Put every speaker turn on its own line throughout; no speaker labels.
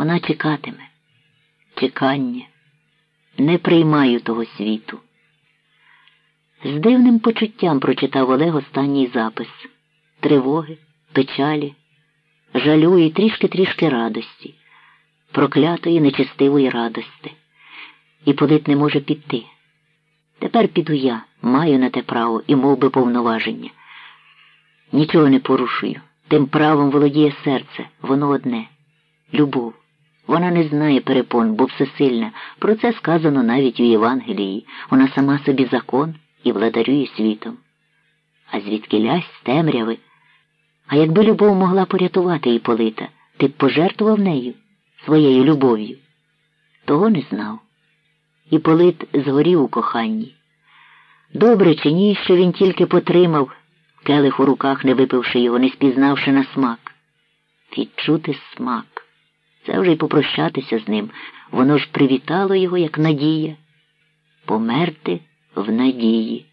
Вона чекатиме. Чекання. Не приймаю того світу. З дивним почуттям прочитав Олег останній запис тривоги, печалі, жалю і трішки-трішки радості, проклятої нечестивої радости. І Полит не може піти. Тепер піду я, маю на те право і мов би, повноваження. Нічого не порушую. Тим правом володіє серце, воно одне любов. Вона не знає перепон, бо всесильна. Про це сказано навіть у Євангелії. Вона сама собі закон і владарює світом. А звідки лясь темряви. А якби любов могла порятувати Іполита, ти б пожертвував нею, своєю любов'ю. Того не знав. Іполит згорів у коханні. Добре чи ні, що він тільки потримав, келих у руках, не випивши його, не спізнавши на смак. Відчути смак. Це вже й попрощатися з ним. Воно ж привітало його, як надія. Померти в надії.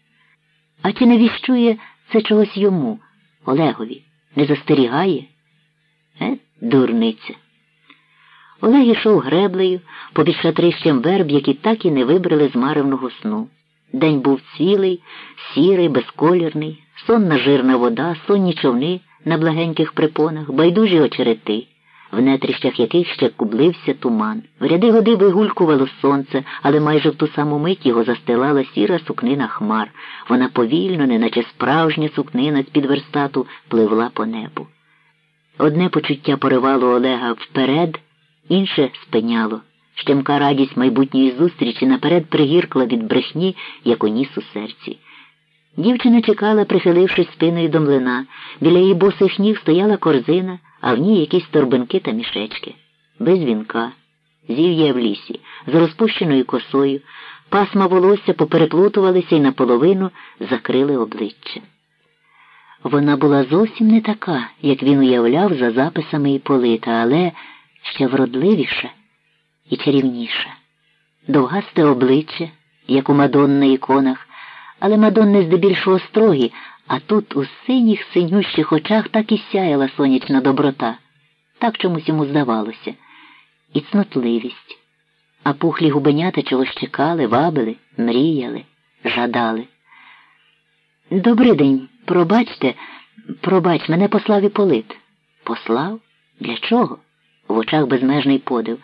А чи не віщує це чогось йому, Олегові? Не застерігає? Е, дурниця. Олег ішов греблею попід шатрищем верб, які так і не вибрали з маревного сну. День був цілий, сірий, безколірний, сонна жирна вода, сонні човни на благеньких припонах, байдужі очерети в нетріщах яких ще кублився туман. В ряди годи вигулькувало сонце, але майже в ту саму мить його застилала сіра сукнина хмар. Вона повільно, неначе справжня сукнина з-під верстату, пливла по небу. Одне почуття поривало Олега вперед, інше спиняло. Щемка радість майбутньої зустрічі наперед пригіркла від брехні, як у ніс у серці. Дівчина чекала, прихилившись спиною до млина. Біля її босих ніг стояла корзина а в ній якісь торбинки та мішечки, без вінка, зів'я в лісі, з розпущеною косою, пасма волосся попереплутувалися і наполовину закрили обличчя. Вона була зовсім не така, як він уявляв за записами Іполита, але ще вродливіша і чарівніша. Довгасте обличчя, як у Мадон на іконах, але Мадонни здебільшого строгі, а тут у синіх синющих очах так і сяяла сонячна доброта, так чомусь йому здавалося, і цнотливість. А пухлі губенята чогось чекали, вабили, мріяли, жадали. Добрий день, пробачте, пробач, мене послав і полит. Послав? Для чого? В очах безмежний подив.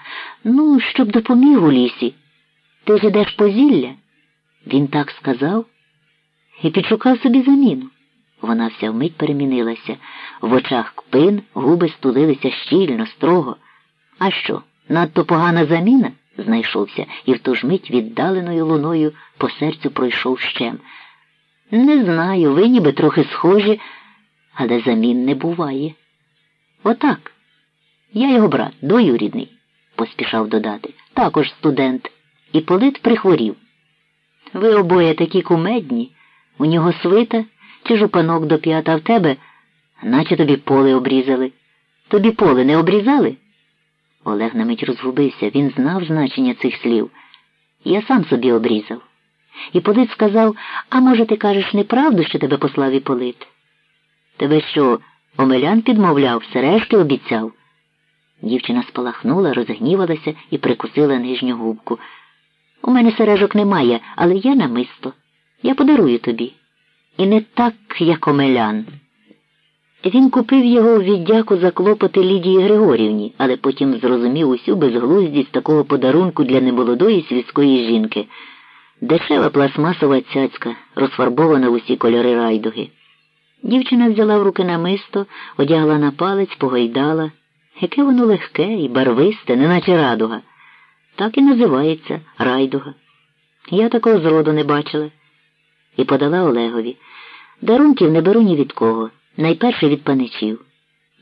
Ну, щоб допоміг у лісі. Ти ж ідеш по зілля? Він так сказав і підшукав собі заміну. Вона вся вмить перемінилася. В очах кпин губи стулилися щільно, строго. А що, надто погана заміна? знайшовся і в ту ж мить віддаленою луною по серцю пройшов щем. Не знаю, ви ніби трохи схожі, але замін не буває. Отак. Я його брат, двоюрідний, поспішав додати. Також студент. І полит прихворів. Ви обоє такі кумедні, у нього свита чи жупанок до п'ята в тебе, наче тобі поле обрізали. Тобі поле не обрізали? Олег на мить розгубився. Він знав значення цих слів. Я сам собі обрізав. І Полит сказав, а може, ти кажеш неправду, що тебе послав Іполит? Тебе що, Омелян підмовляв, сережки обіцяв? Дівчина спалахнула, розгнівалася і прикусила нижню губку. У мене сережок немає, але є намисто. Я подарую тобі. І не так, як Омелян. Він купив його у віддяку за клопоти Лідії Григорівні, але потім зрозумів усю безглуздість такого подарунку для немолодої світської жінки. Дешева пластмасова цяцька, розфарбована в усі кольори райдуги. Дівчина взяла в руки намисто, одягла на палець, погойдала. Яке воно легке і барвисте, неначе радуга. Так і називається райдуга. Я такого зроду не бачила і подала Олегові. Дарунків не беру ні від кого. Найперше від паничів.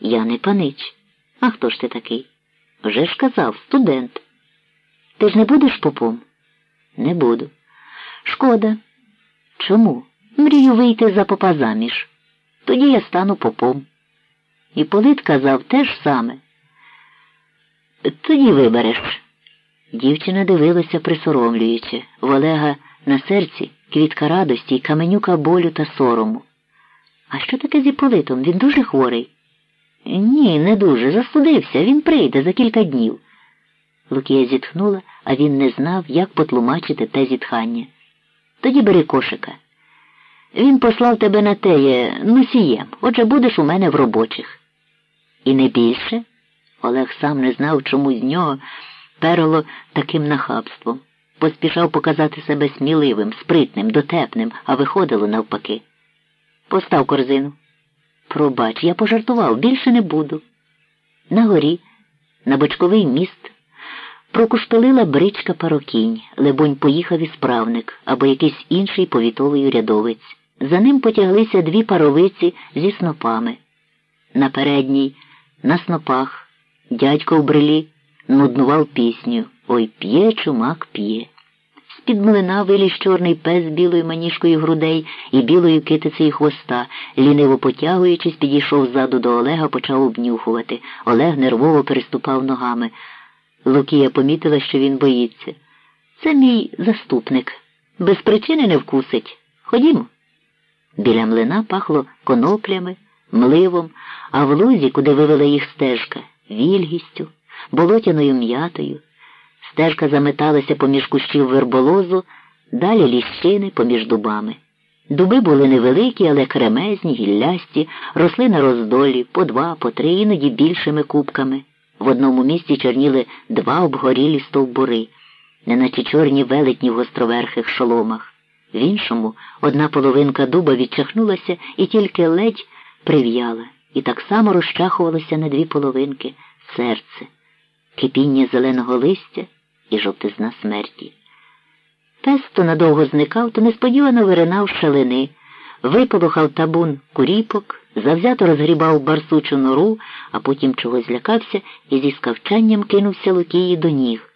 Я не панич. А хто ж ти такий? Вже ж казав, студент. Ти ж не будеш попом? Не буду. Шкода. Чому? Мрію вийти за попа заміж. Тоді я стану попом. І Полит казав те ж саме. Тоді вибереш. Дівчина дивилася присоромлюючи. В Олега на серці квітка радості і каменюка болю та сорому. А що таке з Іполитом? Він дуже хворий? Ні, не дуже. Застудився. Він прийде за кілька днів. Лукія зітхнула, а він не знав, як потлумачити те зітхання. Тоді бери кошика. Він послав тебе на теє носієм, отже будеш у мене в робочих. І не більше? Олег сам не знав, чому з нього перило таким нахабством. Поспішав показати себе сміливим, спритним, дотепним, а виходило навпаки. Постав корзину. Пробач, я пожартував, більше не буду. На горі, на бочковий міст, прокушпилила бричка парокінь, лебонь поїхав і справник або якийсь інший повітовий урядовець. За ним потяглися дві паровиці зі снопами. На передній, на снопах, дядько в брилі нуднував пісню Ой п'є, чумак п'є. З-під млина виліз чорний пес з білою маніжкою грудей і білою китицею хвоста, ліниво потягуючись, підійшов ззаду до Олега, почав обнюхувати. Олег нервово переступав ногами. Лукія помітила, що він боїться. Це мій заступник. Без причини не вкусить. Ходімо. Біля млина пахло коноплями, мливом, а в лузі, куди вивела їх стежка, вільгістю, болотяною м'ятою. Стежка заметалася поміж кущів верболозу, далі ліщини поміж дубами. Дуби були невеликі, але кремезні, гіллясті, росли на роздолі по два, по три, іноді більшими кубками. В одному місці чорніли два обгорілі стовбури, неначе чорні велетні в гостроверхих шоломах. В іншому одна половинка дуба відчахнулася і тільки ледь прив'яла, і так само розчахувалося на дві половинки серце, кипіння зеленого листя і жовтизна смерті. Пес то надовго зникав, то несподівано виринав шалини, виполохав табун куріпок, завзято розгрібав барсучу нору, а потім чогось злякався і зі скавчанням кинувся Лукії до ніг.